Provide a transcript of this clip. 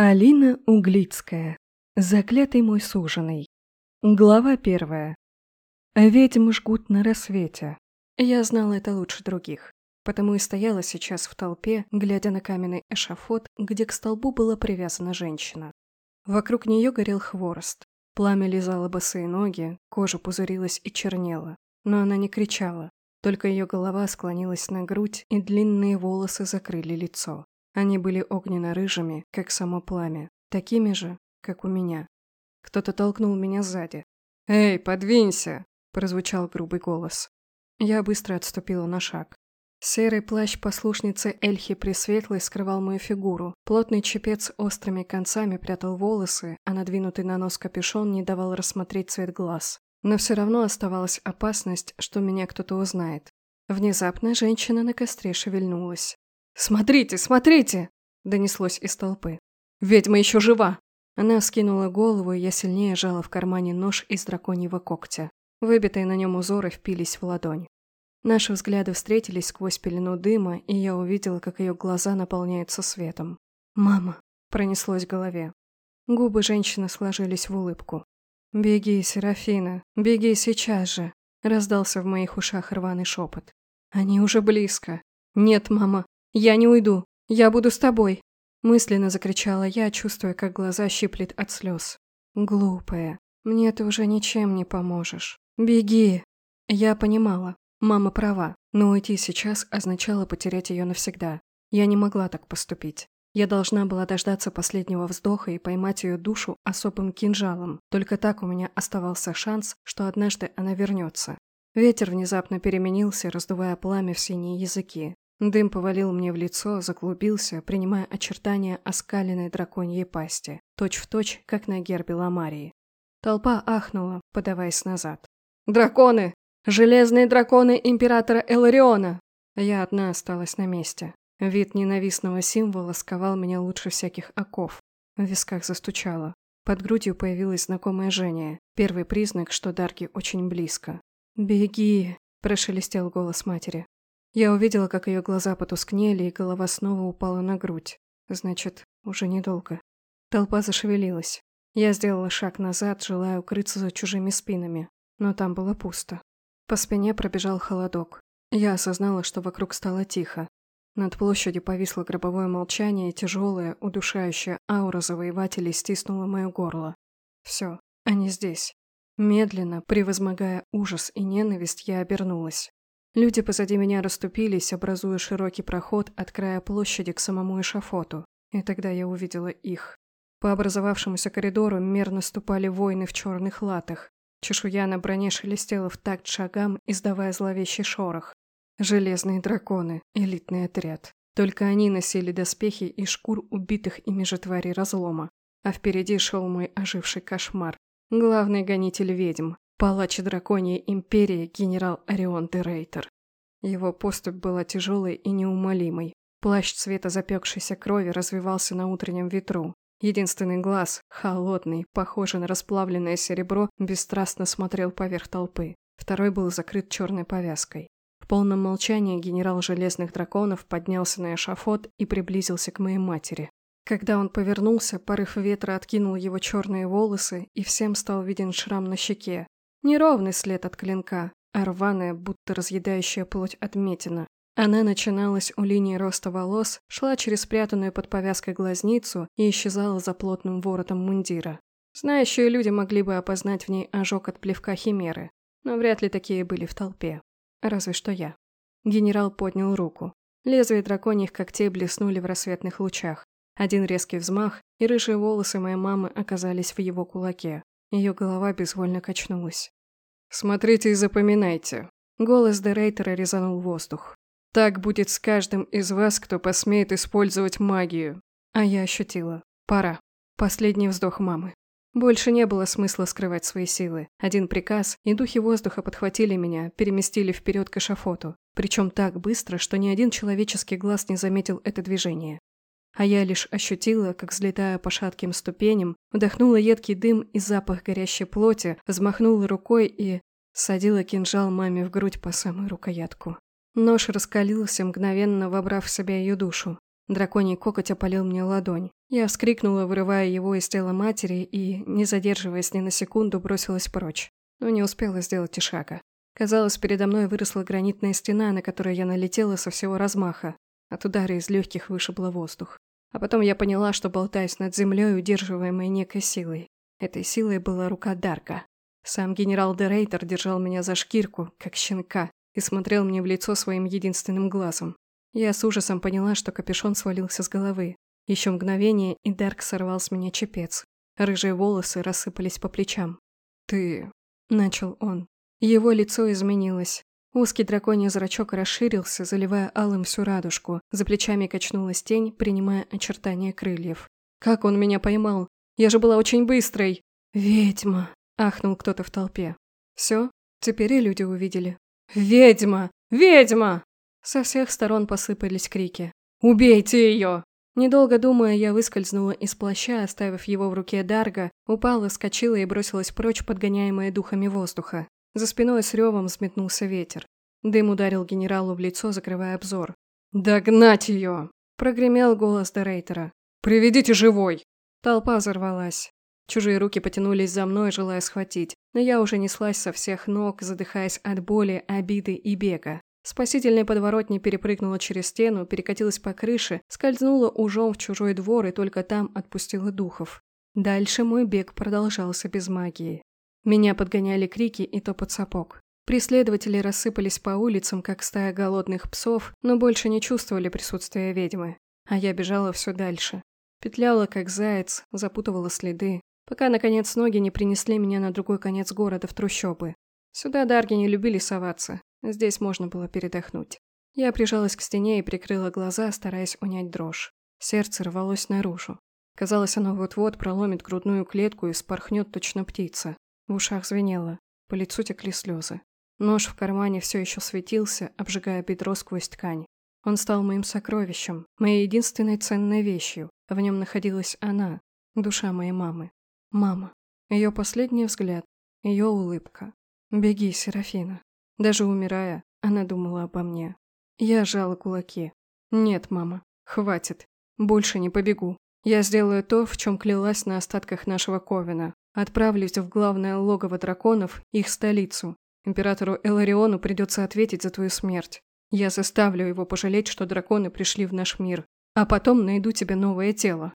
Алина Углицкая. Заклятый мой суженый. Глава первая. Ведьмы жгут на рассвете. Я знала это лучше других, потому и стояла сейчас в толпе, глядя на каменный эшафот, где к столбу была привязана женщина. Вокруг нее горел хворост. Пламя лизало босые ноги, кожа пузырилась и чернела. Но она не кричала, только ее голова склонилась на грудь, и длинные волосы закрыли лицо. Они были огненно-рыжими, как само пламя, такими же, как у меня. Кто-то толкнул меня сзади. «Эй, подвинься!» – прозвучал грубый голос. Я быстро отступила на шаг. Серый плащ послушницы Эльхи Пресветлой скрывал мою фигуру. Плотный чепец острыми концами прятал волосы, а надвинутый на нос капюшон не давал рассмотреть цвет глаз. Но все равно оставалась опасность, что меня кто-то узнает. Внезапно женщина на костре шевельнулась. «Смотрите, смотрите!» – донеслось из толпы. «Ведьма еще жива!» Она скинула голову, и я сильнее жала в кармане нож из драконьего когтя. Выбитые на нем узоры впились в ладонь. Наши взгляды встретились сквозь пелену дыма, и я увидела, как ее глаза наполняются светом. «Мама!» – пронеслось в голове. Губы женщины сложились в улыбку. «Беги, Серафина, беги сейчас же!» – раздался в моих ушах рваный шепот. «Они уже близко!» «Нет, мама, «Я не уйду. Я буду с тобой!» Мысленно закричала я, чувствуя, как глаза щиплет от слез. «Глупая. Мне ты уже ничем не поможешь. Беги!» Я понимала. Мама права, но уйти сейчас означало потерять ее навсегда. Я не могла так поступить. Я должна была дождаться последнего вздоха и поймать ее душу особым кинжалом. Только так у меня оставался шанс, что однажды она вернется. Ветер внезапно переменился, раздувая пламя в синие языки. Дым повалил мне в лицо, заклубился, принимая очертания оскаленной драконьей пасти, точь-в-точь, точь, как на гербе Ламарии. Толпа ахнула, подаваясь назад. «Драконы! Железные драконы императора Элариона!» Я одна осталась на месте. Вид ненавистного символа сковал меня лучше всяких оков. В висках застучало. Под грудью появилось знакомое жжение. Первый признак, что Дарги очень близко. «Беги!» – прошелестел голос матери. Я увидела, как ее глаза потускнели, и голова снова упала на грудь. Значит, уже недолго. Толпа зашевелилась. Я сделала шаг назад, желая укрыться за чужими спинами, но там было пусто. По спине пробежал холодок. Я осознала, что вокруг стало тихо. Над площадью повисло гробовое молчание, и тяжелая, удушающая аура завоевателей стиснула мое горло. Все, они здесь. Медленно, превозмогая ужас и ненависть, я обернулась. Люди позади меня расступились, образуя широкий проход от края площади к самому эшафоту, и тогда я увидела их. По образовавшемуся коридору мерно ступали воины в черных латах. Чешуя на броне шелестела в такт шагам, издавая зловещий шорох. Железные драконы, элитный отряд. Только они носили доспехи из шкур убитых ими же тварей разлома. А впереди шел мой оживший кошмар. Главный гонитель ведьм, Палач драконьей империи генерал Орион де Рейтер. Его поступь была тяжелой и неумолимой. Плащ цвета запекшейся крови развивался на утреннем ветру. Единственный глаз, холодный, похожий на расплавленное серебро, бесстрастно смотрел поверх толпы. Второй был закрыт черной повязкой. В полном молчании генерал Железных Драконов поднялся на эшафот и приблизился к моей матери. Когда он повернулся, порыв ветра откинул его черные волосы, и всем стал виден шрам на щеке, Неровный след от клинка, а рваная, будто разъедающая плоть отметина. Она начиналась у линии роста волос, шла через спрятанную под повязкой глазницу и исчезала за плотным воротом мундира. Знающие люди могли бы опознать в ней ожог от плевка химеры, но вряд ли такие были в толпе. Разве что я. Генерал поднял руку. Лезвия драконьих когтей блеснули в рассветных лучах. Один резкий взмах, и рыжие волосы моей мамы оказались в его кулаке. Ее голова безвольно качнулась. «Смотрите и запоминайте». Голос Дерейтера резанул воздух. «Так будет с каждым из вас, кто посмеет использовать магию». А я ощутила. Пора. Последний вздох мамы. Больше не было смысла скрывать свои силы. Один приказ, и духи воздуха подхватили меня, переместили вперед к эшафоту. Причем так быстро, что ни один человеческий глаз не заметил это движение а я лишь ощутила, как, взлетая по шатким ступеням, вдохнула едкий дым и запах горящей плоти, взмахнула рукой и садила кинжал маме в грудь по самую рукоятку. Нож раскалился, мгновенно вобрав в себя ее душу. Драконий кокоть опалил мне ладонь. Я вскрикнула, вырывая его из тела матери и, не задерживаясь ни на секунду, бросилась прочь. Но не успела сделать и шага. Казалось, передо мной выросла гранитная стена, на которую я налетела со всего размаха. От удара из легких вышибло воздух. А потом я поняла, что болтаюсь над землей, удерживаемой некой силой. Этой силой была рука Дарка. Сам генерал Дерейтер держал меня за шкирку, как щенка, и смотрел мне в лицо своим единственным глазом. Я с ужасом поняла, что капюшон свалился с головы. Еще мгновение, и Дарк сорвал с меня чепец. Рыжие волосы рассыпались по плечам. «Ты...» – начал он. Его лицо изменилось. Узкий драконий зрачок расширился, заливая алым всю радужку. За плечами качнулась тень, принимая очертания крыльев. «Как он меня поймал? Я же была очень быстрой!» «Ведьма!» – ахнул кто-то в толпе. «Все? Теперь и люди увидели». «Ведьма! Ведьма!» Со всех сторон посыпались крики. «Убейте ее!» Недолго думая, я выскользнула из плаща, оставив его в руке Дарга, упала, скочила и бросилась прочь, подгоняемая духами воздуха. За спиной с ревом взметнулся ветер. Дым ударил генералу в лицо, закрывая обзор. «Догнать ее!» – прогремел голос Дерейтера. «Приведите живой!» Толпа взорвалась. Чужие руки потянулись за мной, желая схватить, но я уже неслась со всех ног, задыхаясь от боли, обиды и бега. Спасительная подворотня перепрыгнула через стену, перекатилась по крыше, скользнула ужом в чужой двор и только там отпустила духов. Дальше мой бег продолжался без магии. Меня подгоняли крики и топот сапог. Преследователи рассыпались по улицам, как стая голодных псов, но больше не чувствовали присутствия ведьмы. А я бежала все дальше. Петляла, как заяц, запутывала следы, пока, наконец, ноги не принесли меня на другой конец города в трущобы. Сюда дарги не любили соваться, Здесь можно было передохнуть. Я прижалась к стене и прикрыла глаза, стараясь унять дрожь. Сердце рвалось наружу. Казалось, оно вот-вот проломит грудную клетку и спорхнет точно птица. В ушах звенело, по лицу текли слезы. Нож в кармане все еще светился, обжигая бедро сквозь ткань. Он стал моим сокровищем, моей единственной ценной вещью. В нем находилась она, душа моей мамы. Мама. Ее последний взгляд, ее улыбка. «Беги, Серафина». Даже умирая, она думала обо мне. Я сжала кулаки. «Нет, мама, хватит. Больше не побегу. Я сделаю то, в чем клялась на остатках нашего Ковена. Отправлюсь в главное логово драконов, их столицу. Императору Элариону придется ответить за твою смерть. Я заставлю его пожалеть, что драконы пришли в наш мир. А потом найду тебе новое тело.